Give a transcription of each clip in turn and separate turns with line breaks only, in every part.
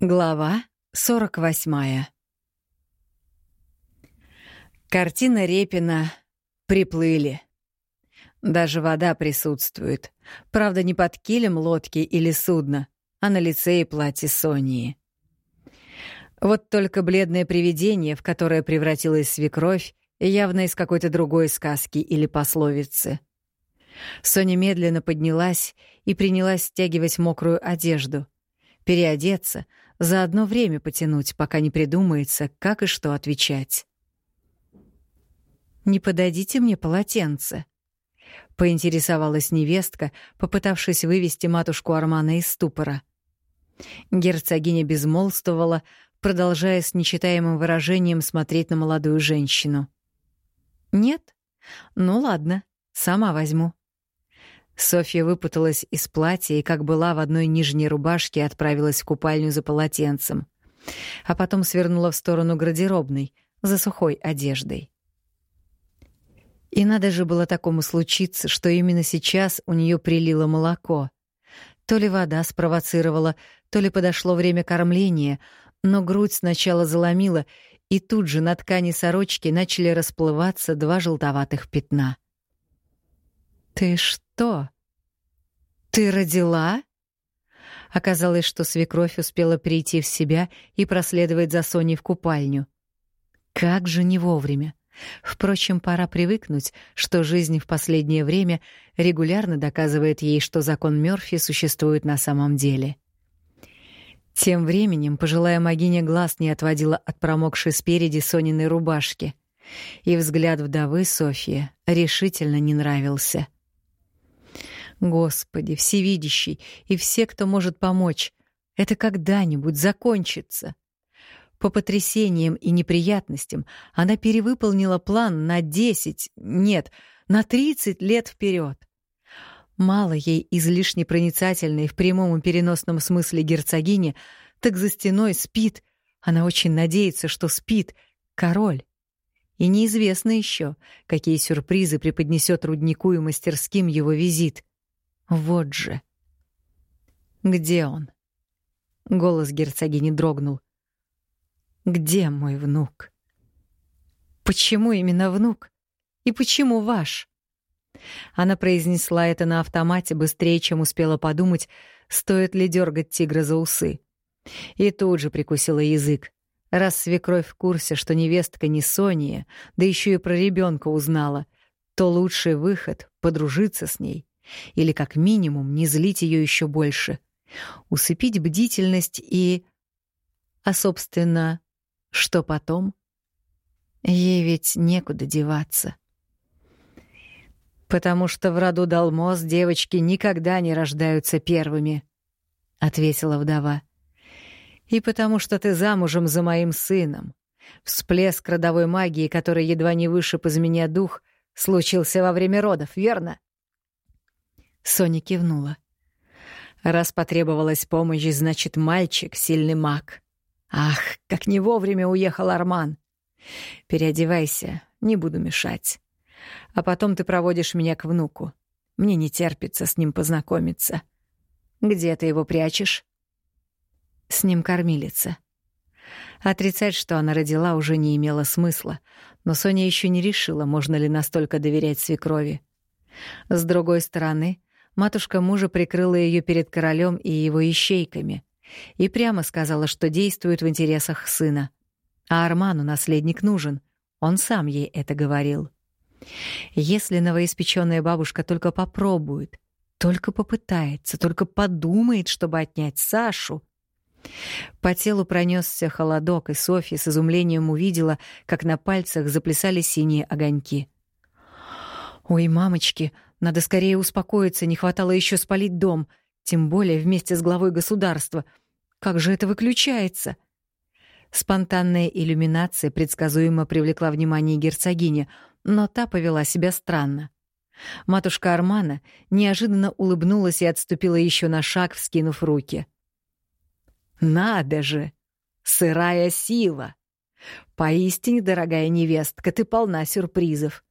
Глава 48 Картина Репина «Приплыли». Даже вода присутствует. Правда, не под килем лодки или судна, а на лице и платье Сонии. Вот только бледное привидение, в которое превратилась свекровь, явно из какой-то другой сказки или пословицы. Соня медленно поднялась и принялась стягивать мокрую одежду. Переодеться — за одно время потянуть, пока не придумается, как и что отвечать. «Не подадите мне полотенце?» — поинтересовалась невестка, попытавшись вывести матушку Армана из ступора. Герцогиня безмолвствовала, продолжая с нечитаемым выражением смотреть на молодую женщину. «Нет? Ну ладно, сама возьму». Софья выпуталась из платья и, как была в одной нижней рубашке, отправилась в купальню за полотенцем. А потом свернула в сторону гардеробной, за сухой одеждой. И надо же было такому случиться, что именно сейчас у нее прилило молоко. То ли вода спровоцировала, то ли подошло время кормления, но грудь сначала заломила, и тут же на ткани сорочки начали расплываться два желтоватых пятна. «Ты что?» «Что? Ты родила?» Оказалось, что свекровь успела прийти в себя и проследовать за Соней в купальню. Как же не вовремя. Впрочем, пора привыкнуть, что жизнь в последнее время регулярно доказывает ей, что закон Мёрфи существует на самом деле. Тем временем пожилая магиня глаз не отводила от промокшей спереди Сониной рубашки, и взгляд вдовы Софьи решительно не нравился — Господи, всевидящий и все, кто может помочь, это когда-нибудь закончится. По потрясениям и неприятностям она перевыполнила план на 10, нет, на 30 лет вперед. Мало ей излишне проницательной в прямом и переносном смысле герцогини, так за стеной спит, она очень надеется, что спит, король. И неизвестно еще, какие сюрпризы преподнесет руднику и мастерским его визит. Вот же. Где он? Голос герцогини дрогнул. Где мой внук? Почему именно внук? И почему ваш? Она произнесла это на автомате быстрее, чем успела подумать, стоит ли дергать тигра за усы. И тут же прикусила язык. Раз свекровь в курсе, что невестка не Сония, да еще и про ребенка узнала, то лучший выход — подружиться с ней. Или, как минимум, не злить ее еще больше. Усыпить бдительность и... А, собственно, что потом? Ей ведь некуда деваться. «Потому что в роду Далмос девочки никогда не рождаются первыми», — ответила вдова. «И потому что ты замужем за моим сыном. Всплеск родовой магии, который едва не вышиб из меня дух, случился во время родов, верно?» Соня кивнула. Раз потребовалась помощь, значит, мальчик — сильный маг. Ах, как не вовремя уехал Арман. Переодевайся, не буду мешать. А потом ты проводишь меня к внуку. Мне не терпится с ним познакомиться. Где ты его прячешь? С ним кормилица. Отрицать, что она родила, уже не имело смысла, но Соня еще не решила, можно ли настолько доверять свекрови. С другой стороны, Матушка мужа прикрыла ее перед королем и его ищейками и прямо сказала, что действует в интересах сына. А Арману наследник нужен. Он сам ей это говорил. Если новоиспеченная бабушка только попробует, только попытается, только подумает, чтобы отнять Сашу. По телу пронесся холодок, и Софья с изумлением увидела, как на пальцах заплясали синие огоньки. «Ой, мамочки!» Надо скорее успокоиться, не хватало еще спалить дом, тем более вместе с главой государства. Как же это выключается? Спонтанная иллюминация предсказуемо привлекла внимание герцогини, но та повела себя странно. Матушка Армана неожиданно улыбнулась и отступила еще на шаг, вскинув руки. «Надо же! Сырая сила! Поистине, дорогая невестка, ты полна сюрпризов.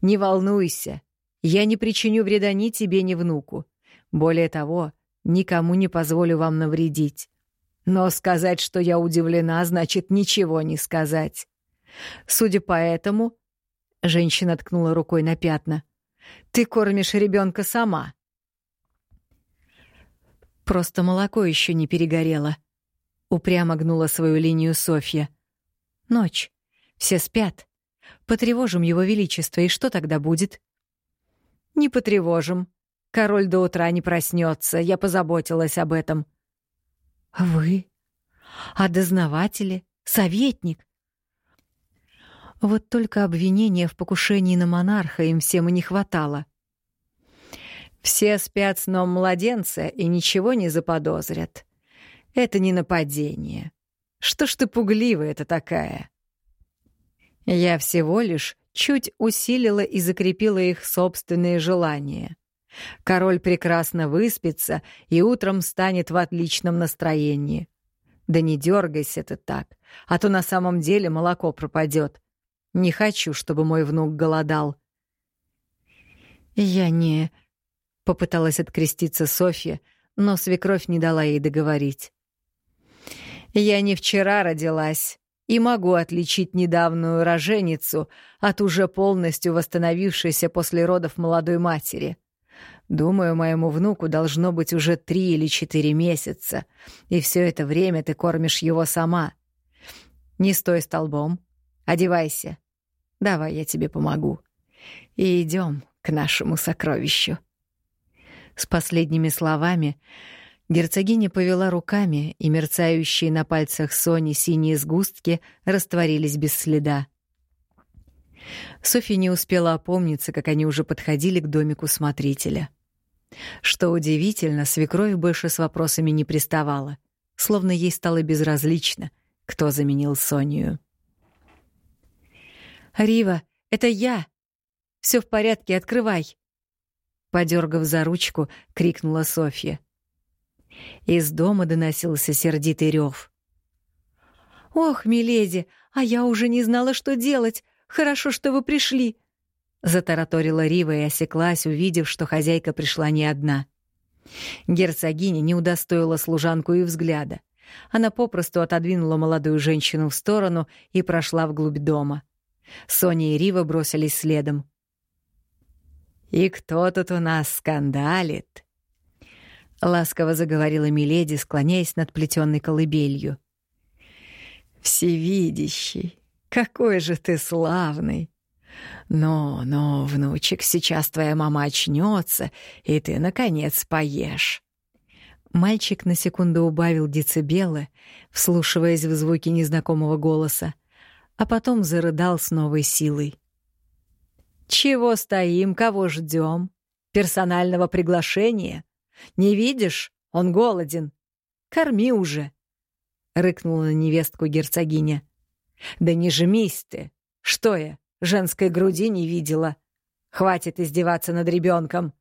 Не волнуйся, я не причиню вреда ни тебе, ни внуку. Более того, никому не позволю вам навредить. Но сказать, что я удивлена, значит ничего не сказать. Судя по этому, женщина ткнула рукой на пятна. Ты кормишь ребенка сама. Просто молоко еще не перегорело. Упрямо гнула свою линию Софья. Ночь. Все спят. Потревожим его величество, и что тогда будет? Не потревожим. Король до утра не проснется. Я позаботилась об этом. Вы? А дознаватели? Советник? Вот только обвинения в покушении на монарха им всем и не хватало. Все спят сном младенца и ничего не заподозрят. Это не нападение. Что ж ты пугливая это такая? Я всего лишь чуть усилила и закрепила их собственные желания. Король прекрасно выспится и утром станет в отличном настроении. Да не дергайся ты так, а то на самом деле молоко пропадет. Не хочу, чтобы мой внук голодал. Я не... Попыталась откреститься Софья, но свекровь не дала ей договорить. Я не вчера родилась и могу отличить недавнюю роженицу от уже полностью восстановившейся после родов молодой матери. Думаю, моему внуку должно быть уже три или четыре месяца, и все это время ты кормишь его сама. Не стой столбом, одевайся. Давай я тебе помогу. И идем к нашему сокровищу. С последними словами герцогиня повела руками, и мерцающие на пальцах Сони синие сгустки растворились без следа. Софья не успела опомниться, как они уже подходили к домику смотрителя. Что удивительно, свекровь больше с вопросами не приставала, словно ей стало безразлично, кто заменил Сонию. «Рива, это я! Все в порядке, открывай!» Подергав за ручку, крикнула Софья. Из дома доносился сердитый рев. «Ох, миледи, а я уже не знала, что делать! Хорошо, что вы пришли!» Затараторила Рива и осеклась, увидев, что хозяйка пришла не одна. Герцогиня не удостоила служанку и взгляда. Она попросту отодвинула молодую женщину в сторону и прошла вглубь дома. Соня и Рива бросились следом. «И кто тут у нас скандалит?» Ласково заговорила Миледи, склоняясь над плетённой колыбелью. «Всевидящий, какой же ты славный! Но, но, внучек, сейчас твоя мама очнется, и ты, наконец, поешь». Мальчик на секунду убавил децибелы, вслушиваясь в звуки незнакомого голоса, а потом зарыдал с новой силой. «Чего стоим, кого ждем? Персонального приглашения? Не видишь? Он голоден. Корми уже!» — рыкнула на невестку герцогиня. «Да не жмись ты! Что я, женской груди не видела? Хватит издеваться над ребенком!»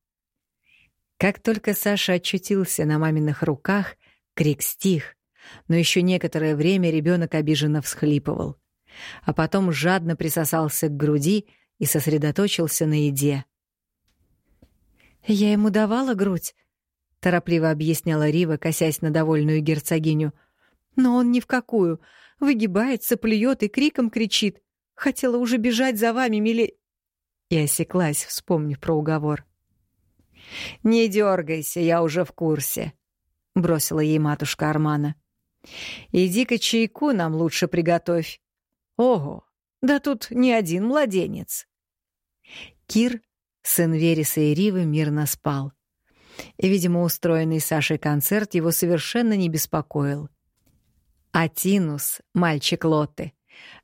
Как только Саша очутился на маминых руках, крик стих, но еще некоторое время ребенок обиженно всхлипывал, а потом жадно присосался к груди и сосредоточился на еде. «Я ему давала грудь», — торопливо объясняла Рива, косясь на довольную герцогиню. «Но он ни в какую. Выгибается, плюет и криком кричит. Хотела уже бежать за вами, миле...» И осеклась, вспомнив про уговор. «Не дергайся, я уже в курсе», — бросила ей матушка Армана. «Иди-ка чайку нам лучше приготовь. Ого, да тут не один младенец. Кир, сын Вереса и Ривы, мирно спал. И, видимо, устроенный Сашей концерт его совершенно не беспокоил. А Тинус, мальчик Лотты,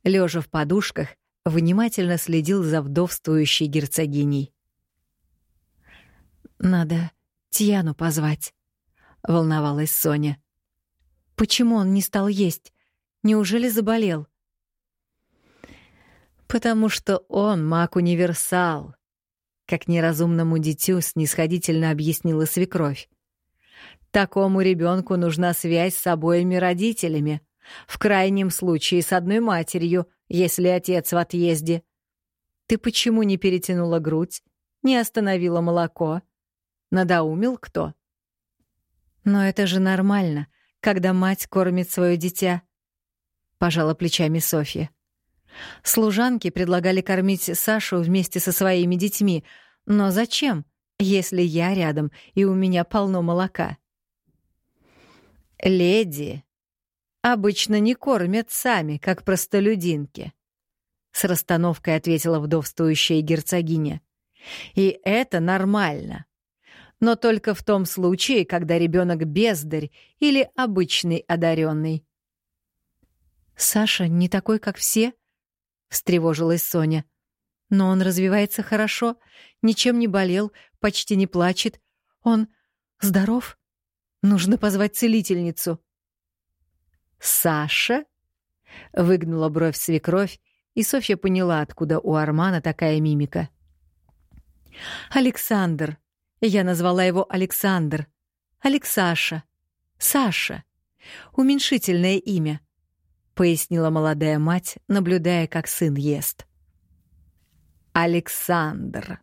лежа в подушках, внимательно следил за вдовствующей герцогиней. «Надо Тьяну позвать», — волновалась Соня. «Почему он не стал есть? Неужели заболел?» Потому что он маг-универсал, как неразумному дитю снисходительно объяснила свекровь. Такому ребенку нужна связь с обоими родителями, в крайнем случае с одной матерью, если отец в отъезде. Ты почему не перетянула грудь, не остановила молоко? Надоумил кто? Но это же нормально. когда мать кормит свое дитя? Пожала плечами Софья. Служанки предлагали кормить Сашу вместе со своими детьми, но зачем, если я рядом и у меня полно молока? Леди обычно не кормят сами, как простолюдинки, с расстановкой ответила вдовствующая герцогиня. И это нормально. Но только в том случае, когда ребенок бездарь или обычный одаренный. Саша не такой, как все, встревожилась Соня. Но он развивается хорошо, ничем не болел, почти не плачет. Он здоров? Нужно позвать целительницу. Саша? Выгнула бровь свекровь, и Софья поняла, откуда у Армана такая мимика. Александр. Я назвала его Александр. Алексаша. Саша. Уменьшительное имя, пояснила молодая мать, наблюдая, как сын ест. Александр.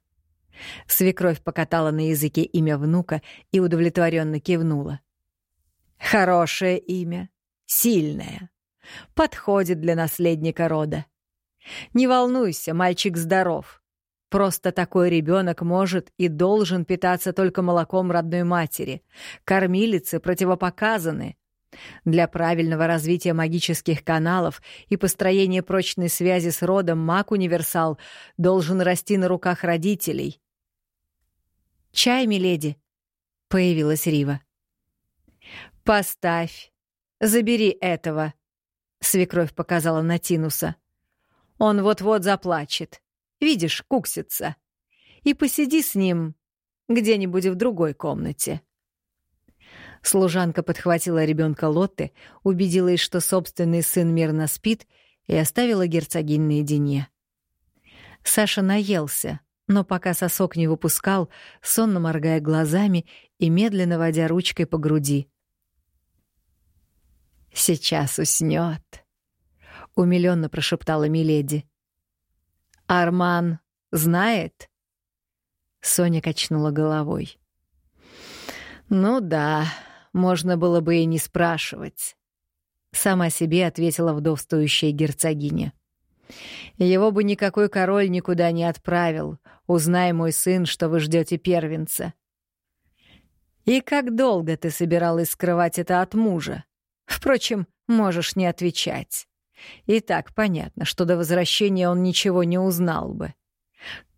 Свекровь покатала на языке имя внука и удовлетворенно кивнула. Хорошее имя, сильное, подходит для наследника рода. Не волнуйся, мальчик здоров. Просто такой ребенок может и должен питаться только молоком родной матери. Кормилицы противопоказаны. Для правильного развития магических каналов и построения прочной связи с родом маг-универсал должен расти на руках родителей. «Чай, миледи!» — появилась Рива. «Поставь. Забери этого», — свекровь показала на Тинуса. «Он вот-вот заплачет. Видишь, куксится. И посиди с ним где-нибудь в другой комнате». Служанка подхватила ребенка Лотты, убедилась, что собственный сын мирно спит, и оставила герцогинь наедине. Саша наелся, но пока сосок не выпускал, сонно моргая глазами и медленно водя ручкой по груди. «Сейчас уснёт», — умилённо прошептала Миледи. «Арман знает?» Соня качнула головой. «Ну да, можно было бы и не спрашивать», — сама себе ответила вдовствующая герцогиня. «Его бы никакой король никуда не отправил, узнай, мой сын, что вы ждете первенца». «И как долго ты собиралась скрывать это от мужа? Впрочем, можешь не отвечать. И так понятно, что до возвращения он ничего не узнал бы.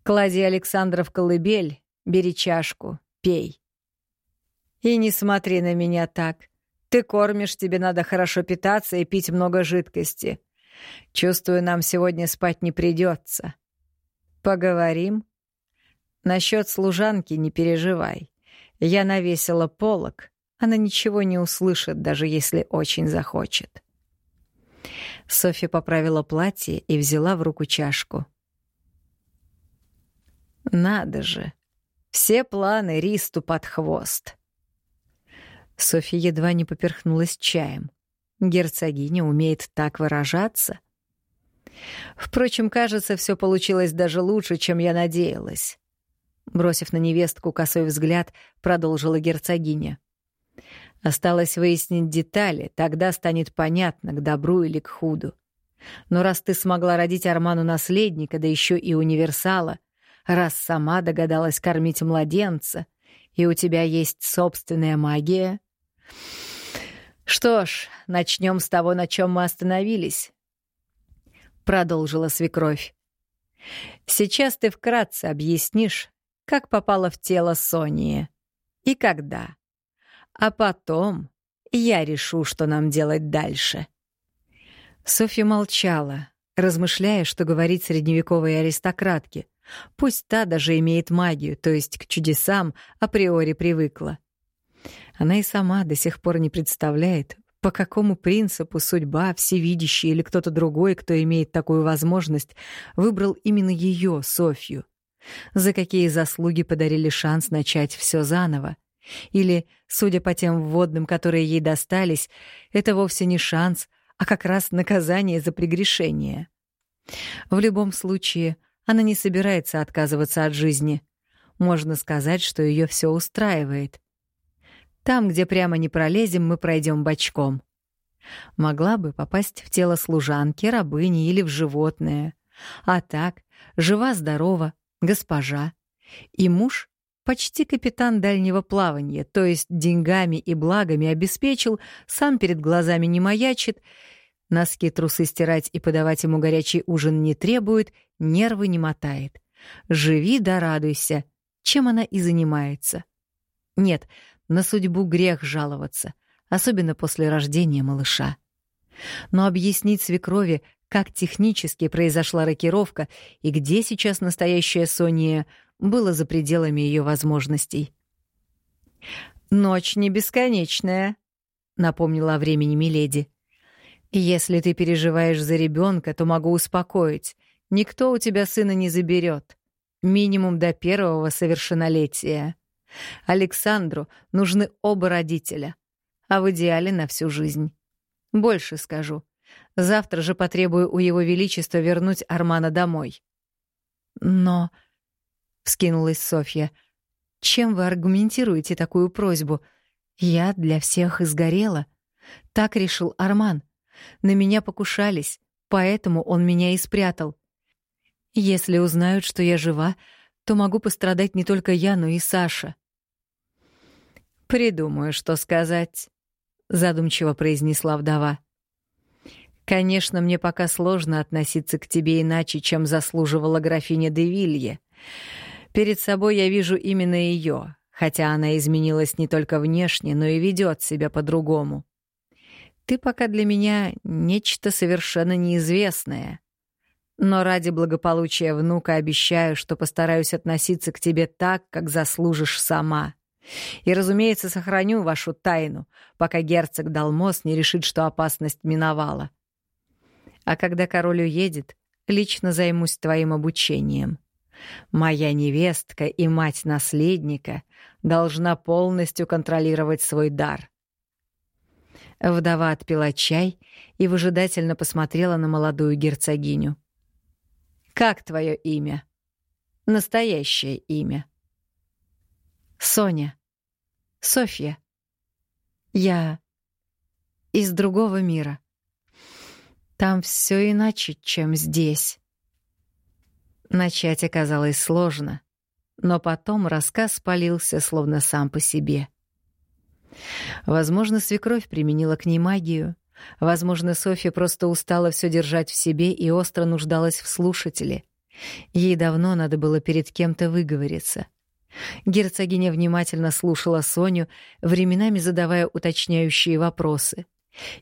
Клади Александра в колыбель, бери чашку, пей. И не смотри на меня так. Ты кормишь, тебе надо хорошо питаться и пить много жидкости. Чувствую, нам сегодня спать не придется. Поговорим? Насчет служанки не переживай. Я навесила полок. Она ничего не услышит, даже если очень захочет. Софья поправила платье и взяла в руку чашку. Надо же. Все планы Ристу под хвост. Софья едва не поперхнулась чаем. Герцогиня умеет так выражаться. Впрочем, кажется, все получилось даже лучше, чем я надеялась. Бросив на невестку косой взгляд, продолжила герцогиня. Осталось выяснить детали, тогда станет понятно, к добру или к худу. Но раз ты смогла родить Арману наследника, да еще и универсала, раз сама догадалась кормить младенца, и у тебя есть собственная магия, «Что ж, начнем с того, на чем мы остановились», — продолжила свекровь. «Сейчас ты вкратце объяснишь, как попала в тело Сонии и когда. А потом я решу, что нам делать дальше». Софья молчала, размышляя, что говорить средневековой аристократке. Пусть та даже имеет магию, то есть к чудесам априори привыкла. Она и сама до сих пор не представляет, по какому принципу судьба, всевидящий или кто-то другой, кто имеет такую возможность, выбрал именно ее, Софью. За какие заслуги подарили шанс начать все заново. Или, судя по тем вводным, которые ей достались, это вовсе не шанс, а как раз наказание за прегрешение. В любом случае, она не собирается отказываться от жизни. Можно сказать, что ее все устраивает. Там, где прямо не пролезем, мы пройдем бочком. Могла бы попасть в тело служанки, рабыни или в животное. А так, жива-здорова, госпожа. И муж — почти капитан дальнего плавания, то есть деньгами и благами обеспечил, сам перед глазами не маячит, носки трусы стирать и подавать ему горячий ужин не требует, нервы не мотает. Живи да радуйся, чем она и занимается. Нет, на судьбу грех жаловаться, особенно после рождения малыша. Но объяснить свекрови, как технически произошла рокировка и где сейчас настоящая Сония, было за пределами ее возможностей. «Ночь не бесконечная», — напомнила о времени Миледи. «Если ты переживаешь за ребенка, то могу успокоить. Никто у тебя сына не заберет. Минимум до первого совершеннолетия. Александру нужны оба родителя, а в идеале на всю жизнь. Больше скажу. Завтра же потребую у Его Величества вернуть Армана домой. Но, — вскинулась Софья, — чем вы аргументируете такую просьбу? Я для всех изгорела. Так решил Арман. На меня покушались, поэтому он меня и спрятал. Если узнают, что я жива, то могу пострадать не только я, но и Саша. «Придумаю, что сказать», — задумчиво произнесла вдова. «Конечно, мне пока сложно относиться к тебе иначе, чем заслуживала графиня де Вилье. Перед собой я вижу именно ее, хотя она изменилась не только внешне, но и ведет себя по-другому. Ты пока для меня нечто совершенно неизвестное. Но ради благополучия внука обещаю, что постараюсь относиться к тебе так, как заслужишь сама». И, разумеется, сохраню вашу тайну, пока герцог Далмос не решит, что опасность миновала. А когда король уедет, лично займусь твоим обучением. Моя невестка и мать наследника должна полностью контролировать свой дар. Вдова отпила чай и выжидательно посмотрела на молодую герцогиню. «Как твое имя?» «Настоящее имя». Соня. Софья. Я из другого мира. Там все иначе, чем здесь. Начать оказалось сложно, но потом рассказ спалился словно сам по себе. Возможно, свекровь применила к ней магию. Возможно, Софья просто устала все держать в себе и остро нуждалась в слушателе. Ей давно надо было перед кем-то выговориться — Герцогиня внимательно слушала Соню, временами задавая уточняющие вопросы.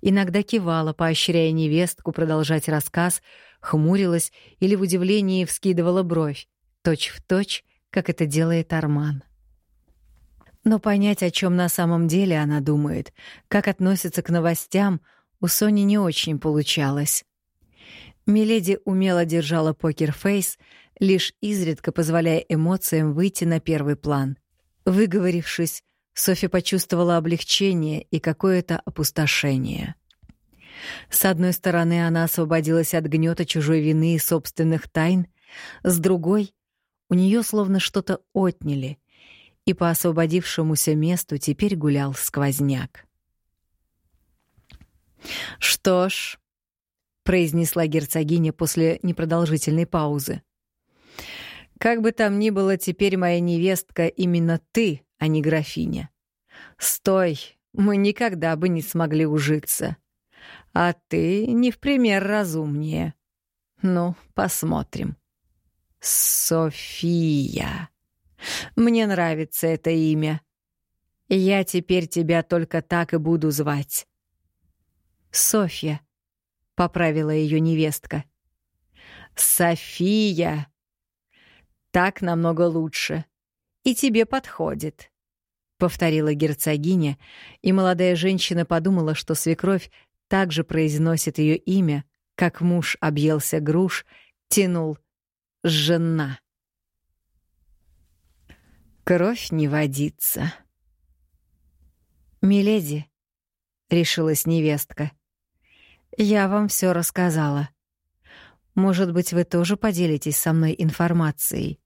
Иногда кивала, поощряя невестку продолжать рассказ, хмурилась или в удивлении вскидывала бровь, точь в точь, как это делает Арман. Но понять, о чем на самом деле она думает, как относится к новостям, у Сони не очень получалось. Миледи умело держала покерфейс, лишь изредка позволяя эмоциям выйти на первый план. Выговорившись, Софья почувствовала облегчение и какое-то опустошение. С одной стороны, она освободилась от гнета чужой вины и собственных тайн, с другой — у нее словно что-то отняли, и по освободившемуся месту теперь гулял сквозняк. «Что ж», — произнесла герцогиня после непродолжительной паузы, как бы там ни было, теперь моя невестка именно ты, а не графиня. Стой, мы никогда бы не смогли ужиться. А ты не в пример разумнее. Ну, посмотрим. София. Мне нравится это имя. Я теперь тебя только так и буду звать. Софья, поправила ее невестка. София, так намного лучше. И тебе подходит», — повторила герцогиня, и молодая женщина подумала, что свекровь также произносит ее имя, как муж объелся груш, тянул «жена». Кровь не водится. «Миледи», — решилась невестка, — «я вам все рассказала. Может быть, вы тоже поделитесь со мной информацией.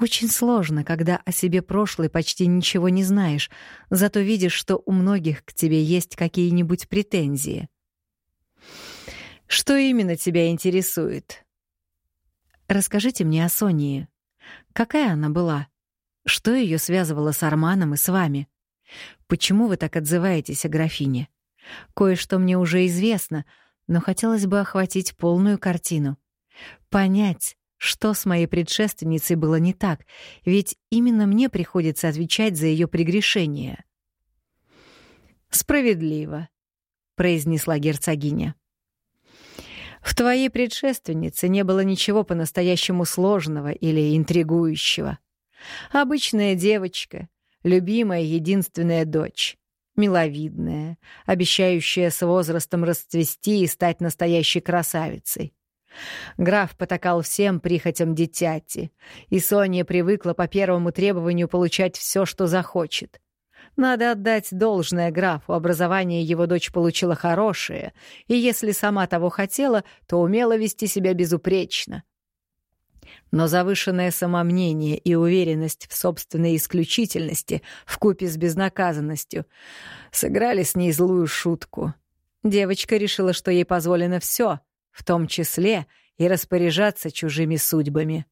Очень сложно, когда о себе прошлой почти ничего не знаешь, зато видишь, что у многих к тебе есть какие-нибудь претензии. Что именно тебя интересует? Расскажите мне о Сонии. Какая она была? Что ее связывало с Арманом и с вами? Почему вы так отзываетесь о графине? Кое-что мне уже известно, но хотелось бы охватить полную картину. Понять, что с моей предшественницей было не так, ведь именно мне приходится отвечать за ее прегрешение. «Справедливо», — произнесла герцогиня. «В твоей предшественнице не было ничего по-настоящему сложного или интригующего. Обычная девочка, любимая единственная дочь, миловидная, обещающая с возрастом расцвести и стать настоящей красавицей. Граф потакал всем прихотям дитяти, и Соня привыкла по первому требованию получать все, что захочет. Надо отдать должное графу, образование его дочь получила хорошее, и если сама того хотела, то умела вести себя безупречно. Но завышенное самомнение и уверенность в собственной исключительности вкупе с безнаказанностью сыграли с ней злую шутку. Девочка решила, что ей позволено все, в том числе и распоряжаться чужими судьбами.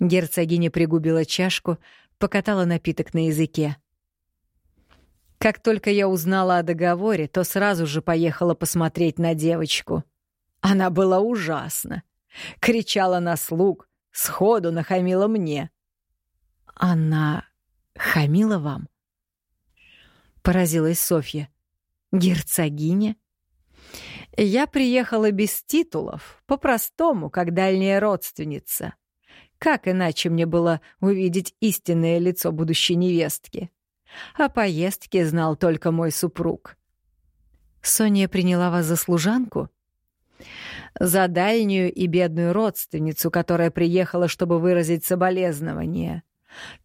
Герцогиня пригубила чашку, покатала напиток на языке. Как только я узнала о договоре, то сразу же поехала посмотреть на девочку. Она была ужасна. Кричала на слуг, сходу нахамила мне. «Она хамила вам?» Поразилась Софья. «Герцогиня?» Я приехала без титулов, по-простому, как дальняя родственница. Как иначе мне было увидеть истинное лицо будущей невестки? О поездке знал только мой супруг. Соня приняла вас за служанку? За дальнюю и бедную родственницу, которая приехала, чтобы выразить соболезнование.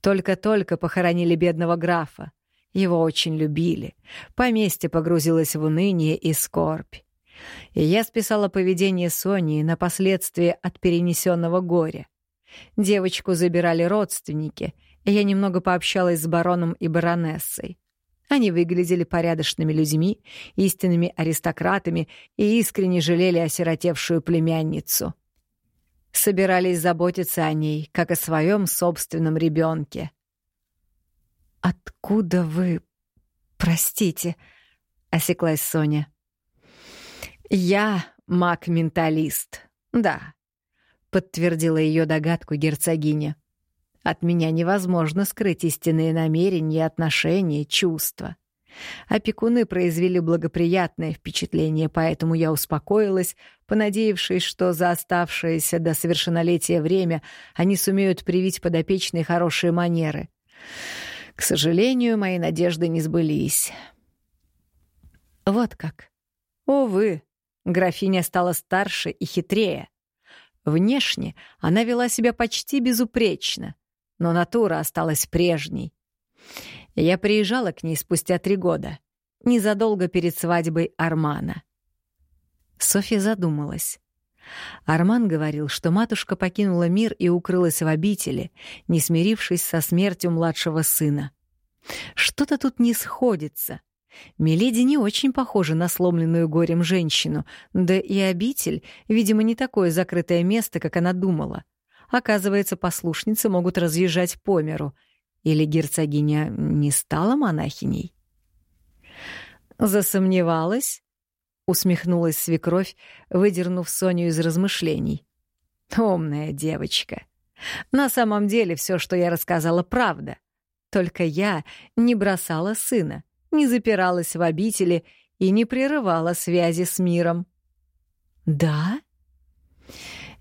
Только-только похоронили бедного графа. Его очень любили. Поместье погрузилось в уныние и скорбь и я списала поведение Сони на последствия от перенесенного горя. Девочку забирали родственники, и я немного пообщалась с бароном и баронессой. Они выглядели порядочными людьми, истинными аристократами и искренне жалели осиротевшую племянницу. Собирались заботиться о ней, как о своем собственном ребенке. «Откуда вы... простите?» — осеклась Соня. «Я маг-менталист, да», — подтвердила ее догадку герцогиня. «От меня невозможно скрыть истинные намерения, отношения, чувства. Опекуны произвели благоприятное впечатление, поэтому я успокоилась, понадеявшись, что за оставшееся до совершеннолетия время они сумеют привить подопечные хорошие манеры. К сожалению, мои надежды не сбылись. Вот как. Увы, Графиня стала старше и хитрее. Внешне она вела себя почти безупречно, но натура осталась прежней. Я приезжала к ней спустя три года, незадолго перед свадьбой Армана. Софья задумалась. Арман говорил, что матушка покинула мир и укрылась в обители, не смирившись со смертью младшего сына. Что-то тут не сходится. Миледи не очень похожа на сломленную горем женщину, да и обитель, видимо, не такое закрытое место, как она думала. Оказывается, послушницы могут разъезжать по миру. Или герцогиня не стала монахиней? «Засомневалась?» — усмехнулась свекровь, выдернув Соню из размышлений. «Умная девочка. На самом деле все, что я рассказала, правда. Только я не бросала сына не запиралась в обители и не прерывала связи с миром. «Да?»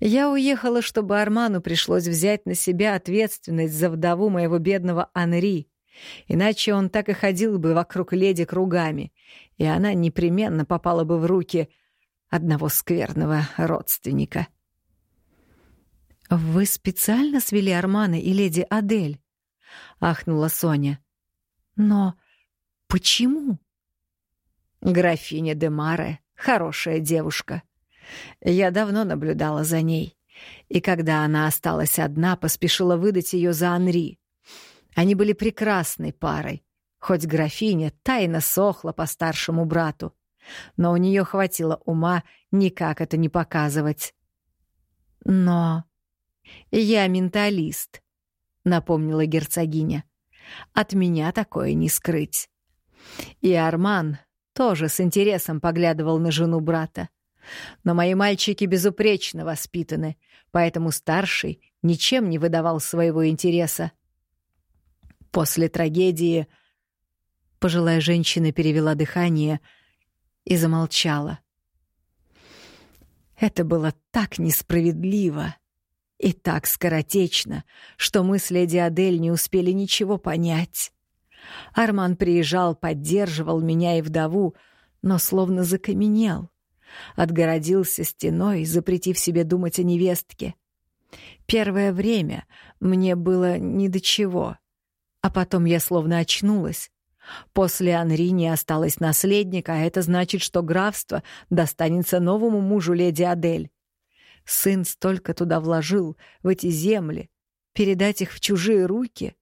Я уехала, чтобы Арману пришлось взять на себя ответственность за вдову моего бедного Анри. Иначе он так и ходил бы вокруг леди кругами, и она непременно попала бы в руки одного скверного родственника. «Вы специально свели Армана и леди Адель?» — ахнула Соня. «Но Почему? Графиня де Маре — хорошая девушка. Я давно наблюдала за ней И когда она осталась одна, поспешила выдать ее за Анри. Они были прекрасной парой, хоть графиня тайно сохла по старшему брату, но у нее хватило ума никак это не показывать. «Но я менталист», — напомнила герцогиня. «От меня такое не скрыть». И Арман тоже с интересом поглядывал на жену брата. Но мои мальчики безупречно воспитаны, поэтому старший ничем не выдавал своего интереса. После трагедии пожилая женщина перевела дыхание и замолчала. Это было так несправедливо и так скоротечно, что мы с леди Адель не успели ничего понять. Арман приезжал, поддерживал меня и вдову, но словно закаменел. Отгородился стеной, запретив себе думать о невестке. Первое время мне было ни до чего, а потом я словно очнулась. После Анри не осталось наследника, а это значит, что графство достанется новому мужу леди Адель. Сын столько туда вложил, в эти земли. Передать их в чужие руки?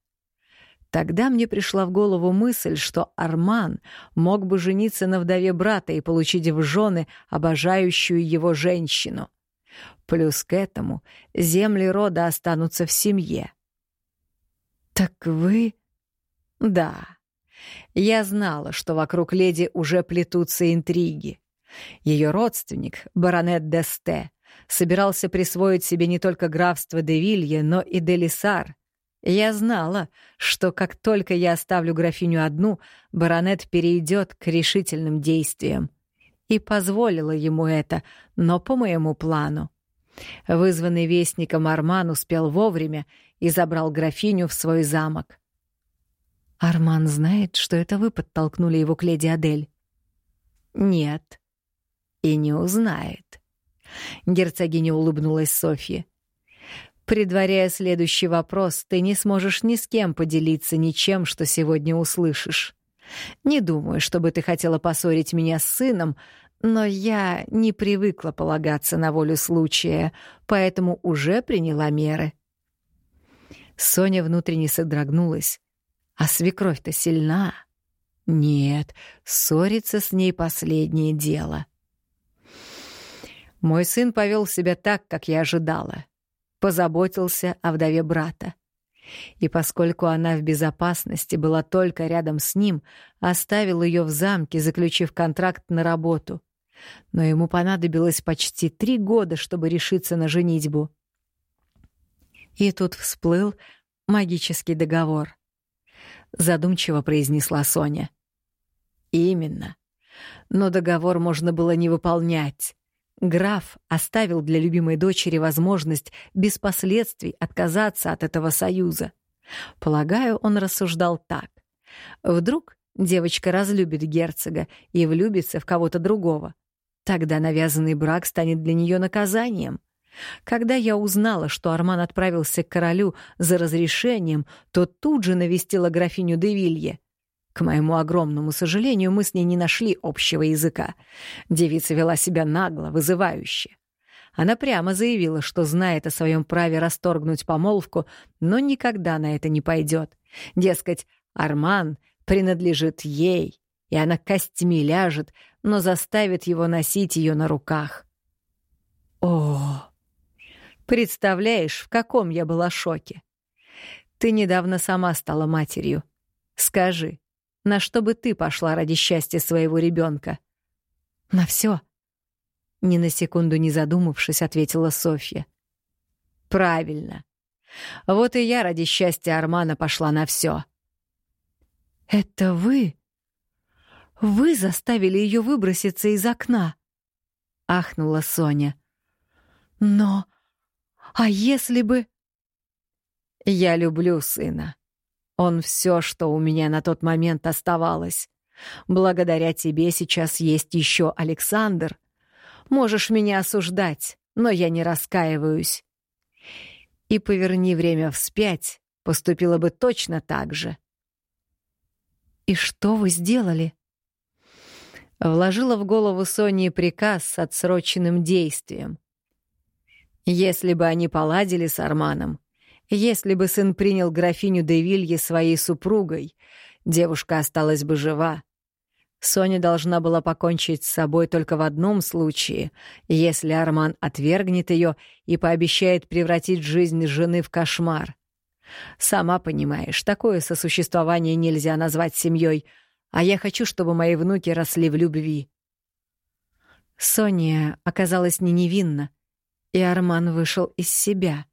Тогда мне пришла в голову мысль, что Арман мог бы жениться на вдове брата и получить в жены обожающую его женщину. Плюс к этому земли рода останутся в семье. «Так вы...» «Да. Я знала, что вокруг леди уже плетутся интриги. Ее родственник, баронет Десте, собирался присвоить себе не только графство Девилье, но и Делисар, я знала, что как только я оставлю графиню одну, баронет перейдет к решительным действиям. И позволила ему это, но по моему плану. Вызванный вестником Арман успел вовремя и забрал графиню в свой замок. Арман знает, что это вы подтолкнули его к леди Адель? Нет. И не узнает. Герцогиня улыбнулась Софье. Предваряя следующий вопрос, ты не сможешь ни с кем поделиться ничем, что сегодня услышишь. Не думаю, чтобы ты хотела поссорить меня с сыном, но я не привыкла полагаться на волю случая, поэтому уже приняла меры. Соня внутренне содрогнулась. А свекровь-то сильна. Нет, ссориться с ней последнее дело. Мой сын повел себя так, как я ожидала позаботился о вдове брата. И поскольку она в безопасности была только рядом с ним, оставил ее в замке, заключив контракт на работу. Но ему понадобилось почти три года, чтобы решиться на женитьбу. И тут всплыл магический договор. Задумчиво произнесла Соня. Именно. Но договор можно было не выполнять. Граф оставил для любимой дочери возможность без последствий отказаться от этого союза. Полагаю, он рассуждал так. Вдруг девочка разлюбит герцога и влюбится в кого-то другого. Тогда навязанный брак станет для нее наказанием. Когда я узнала, что Арман отправился к королю за разрешением, то тут же навестила графиню де Вилье. К моему огромному сожалению, мы с ней не нашли общего языка. Девица вела себя нагло, вызывающе. Она прямо заявила, что знает о своем праве расторгнуть помолвку, но никогда на это не пойдет. Дескать, Арман принадлежит ей, и она костьми ляжет, но заставит его носить ее на руках. О, представляешь, в каком я была шоке. Ты недавно сама стала матерью. Скажи, на что бы ты пошла ради счастья своего ребенка? На все. Ни на секунду не задумавшись, ответила Софья. Правильно. Вот и я ради счастья Армана пошла на все. Это вы? Вы заставили ее выброситься из окна? Ахнула Соня. Но... А если бы... Я люблю сына. Он все, что у меня на тот момент оставалось. Благодаря тебе сейчас есть еще Александр. Можешь меня осуждать, но я не раскаиваюсь. И поверни время вспять, поступила бы точно так же. И что вы сделали? Вложила в голову Сони приказ с отсроченным действием. Если бы они поладили с Арманом, если бы сын принял графиню де Вилье своей супругой, девушка осталась бы жива. Соня должна была покончить с собой только в одном случае, если Арман отвергнет ее и пообещает превратить жизнь жены в кошмар. Сама понимаешь, такое сосуществование нельзя назвать семьей, а я хочу, чтобы мои внуки росли в любви. Соня оказалась не невинна, и Арман вышел из себя.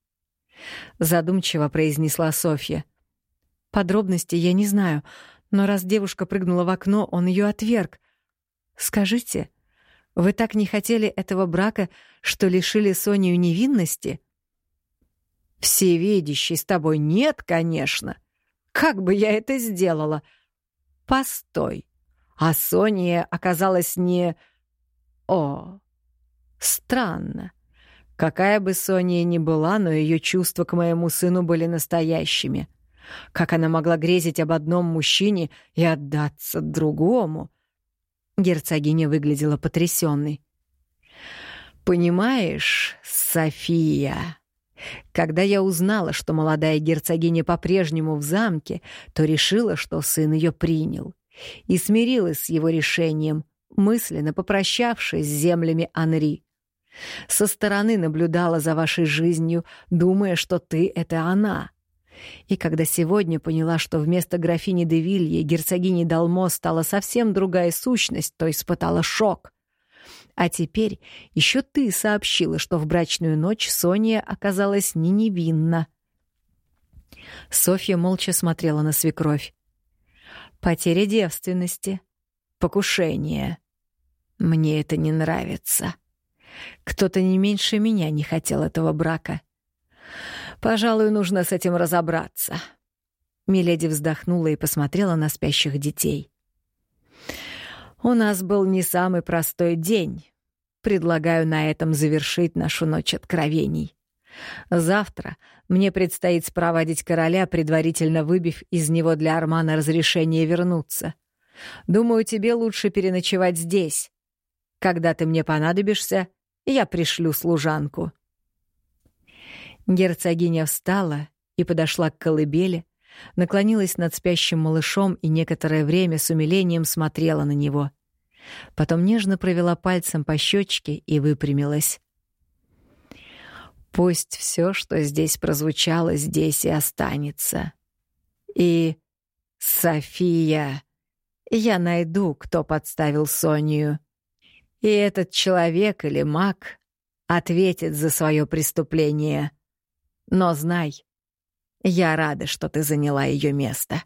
Задумчиво произнесла Софья. Подробностей я не знаю, но раз девушка прыгнула в окно, он ее отверг. Скажите, вы так не хотели этого брака, что лишили Соню невинности? Всевидящий с тобой нет, конечно. Как бы я это сделала? Постой. А Соня оказалась не... О, странно. Какая бы Соня ни была, но ее чувства к моему сыну были настоящими. Как она могла грезить об одном мужчине и отдаться другому? Герцогиня выглядела потрясенной. «Понимаешь, София, когда я узнала, что молодая герцогиня по-прежнему в замке, то решила, что сын ее принял, и смирилась с его решением, мысленно попрощавшись с землями Анри. Со стороны наблюдала за вашей жизнью, думая, что ты — это она. И когда сегодня поняла, что вместо графини де Вилье герцогини Далмо стала совсем другая сущность, то испытала шок. А теперь еще ты сообщила, что в брачную ночь Соня оказалась не невинна. Софья молча смотрела на свекровь. Потеря девственности. Покушение. Мне это не нравится. Кто-то не меньше меня не хотел этого брака. Пожалуй, нужно с этим разобраться. Миледи вздохнула и посмотрела на спящих детей. У нас был не самый простой день. Предлагаю на этом завершить нашу ночь откровений. Завтра мне предстоит спровадить короля, предварительно выбив из него для Армана разрешение вернуться. Думаю, тебе лучше переночевать здесь. Когда ты мне понадобишься, я пришлю служанку». Герцогиня встала и подошла к колыбели, наклонилась над спящим малышом и некоторое время с умилением смотрела на него. Потом нежно провела пальцем по щечке и выпрямилась. Пусть все, что здесь прозвучало, здесь и останется. И, София, я найду, кто подставил Сонию. И этот человек или маг ответит за свое преступление. Но знай, я рада, что ты заняла ее место.